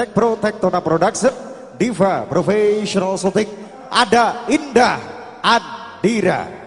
Tech Pro Tektona Production, Diva Professional Shooting, ada Indah Adira.